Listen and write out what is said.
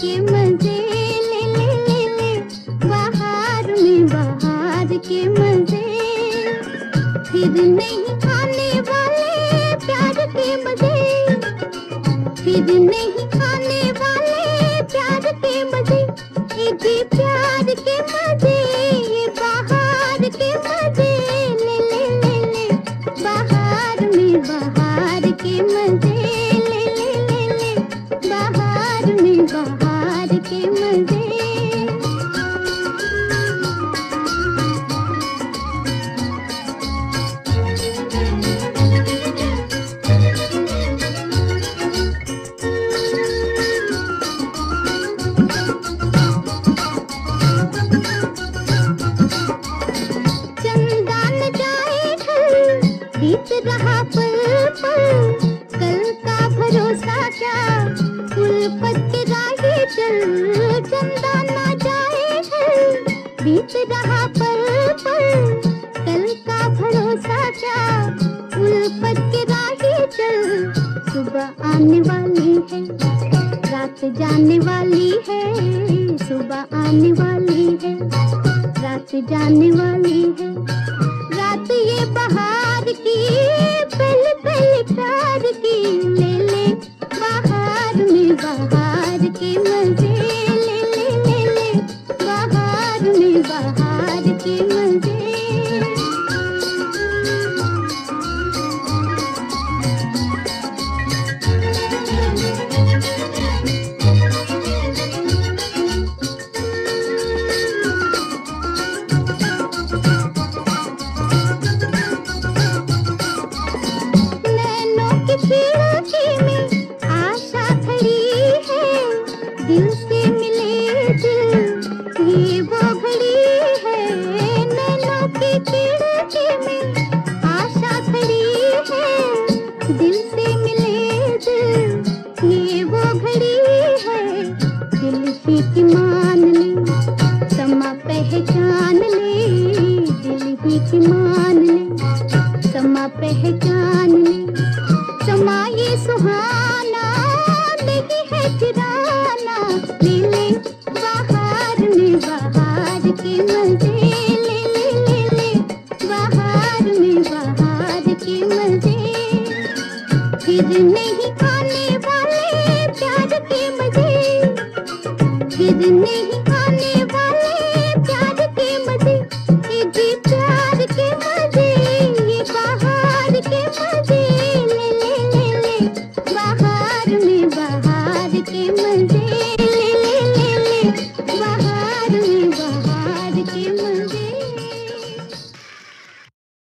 के मज़े ले ले ले ले। बाहर में बाहर के मज़े। फिर नहीं खाने वाले प्यार के मज़े। फिर नहीं खाने वाले प्यार के मज़े। एक प्यार के मज़े, ये बाहर के मज़े। ले ले ले ले। बाहर में बाहर के मज़े। क्या उल्फत चल चंदा न जाए रहा पल पल, कल का भरोसा क्या उल्फत के राहे चल सुबह आने वाली है, रात जाने वाली है। सुबह आने वाली है, रात जाने वाली है। दिल से मिले ये वो है आशा है दिल मान ले समा पहचान ले, दिल ही मान ले समा पहचान ले, समा ये सुहाना नहीं है तिराना नहीं खाने वाले प्याज के मज़े। नहीं खाने वाले प्याज के मज़े। प्यार के मज़े बाहर के मज़े। ले, बाहर में बाहर के मज़े। ले ले ले ले, बाहर